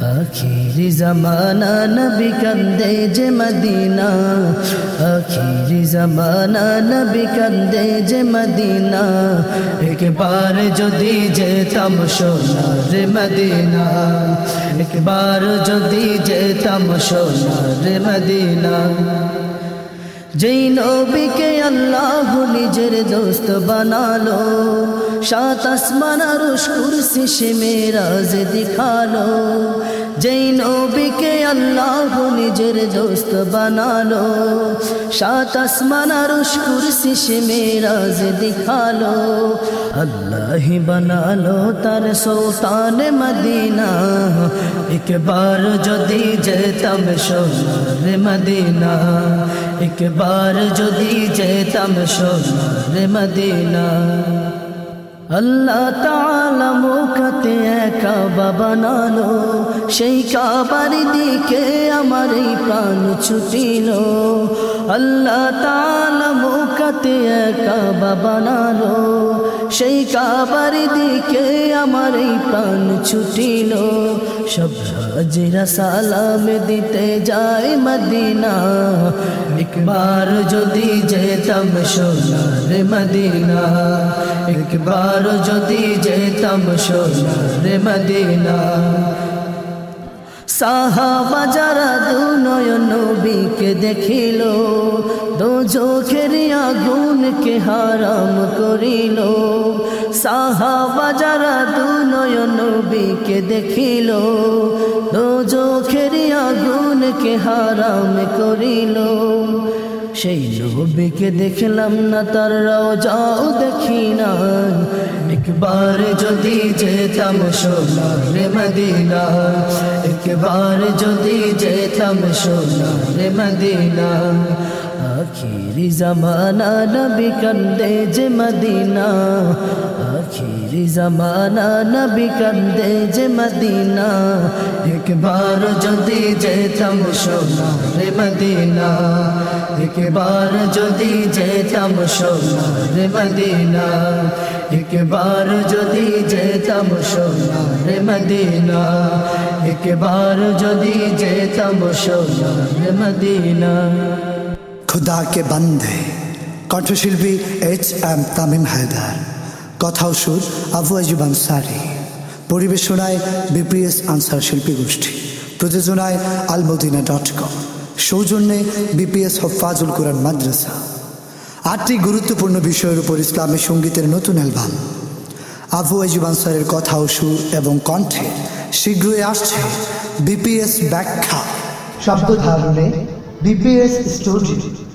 আখিরি জমানা নবী কান্দে যে মদিনা। আখিরি জমানা নবী কান্দে যে মদিনা। একবার যদি যেতাম সোনার মদিনা। একবার যদি যেতাম সোনার মদিনা। যেই নবীকে আল্লাহ নিজের দোস্ত বানালো, সাত আসমান আর কুরসি সে মেরাজ দিখালো। যেই নবীকে আল্লাহ নিজের দোস্ত বানালো। সাত আসমান আর কুরসি সে মেরাজ দিখালো। আল্লাহ বানালো তার সুলতান মদিনা। একবার যদি যেতাম সোনার মদিনা। একবার যদি যেতাম সোনার মদিনা। আল্লাহ তাআলা মুখতে কাবা বানালো সেই কাবার দিকে আমার এই প্রাণ ছুটিল। আল্লাহ তাআলা মুখতে কাবা বানালো সেই কাবার দিকে আমার এই প্রাণ ছুটিল। সব হাজিরা সালাম দিতে যায় মদিনা। একবার যদি যেতাম সোনার মদিনা। একবার যদি যেতাম সোনার মদিনা। সাহাবা যারা দু নয়ন নবীকে দেখিল দো চোখের আগুনকে হারাম করিল। সাহাবা যারা দু নয়ন নবীকে দেখিল, দো চোখের আগুনকে হারাম করিল। সেই নবীকে দেখলাম না, তার যাও দেখি না একবার যদি যেতাম সোনার মদিনা একবার যদি যেতাম সোনার মদিনা আখিরি জমানা নবী কান্দে যে মদিনা। আখিরি জমানা নবী কান্দে যে মদিনা। একবার যদি যেতাম সোনার মদিনা। একবার যদি যেতাম সোনার মদিনা। একবার যদি যেতাম সোনার মদিনা। একবার যদি যেতাম সোনার মদিনা। খুদা কে বন্ধে কণ্ঠশিল্পী এইচ এম তামিম হায়দার। কথা ও সুর আবু আজুব আনসারি পরিবেশনায় বিপিএস আনসার শিল্পী গোষ্ঠী। প্রযোজনায় আলমদিনা ডট কম সৌজন্যে বিপিএস হফাজুল কোরআন মাদ্রাসা। আটটি গুরুত্বপূর্ণ বিষয়ের উপর ইসলামী সঙ্গীতের নতুন অ্যালবাম। আবু আজুব আনসারের কথা ও সুর এবং কণ্ঠে শীঘ্রই আসছে বিপিএস ব্যাখ্যা। শব্দ ধারণে বিপিএস স্টুডিও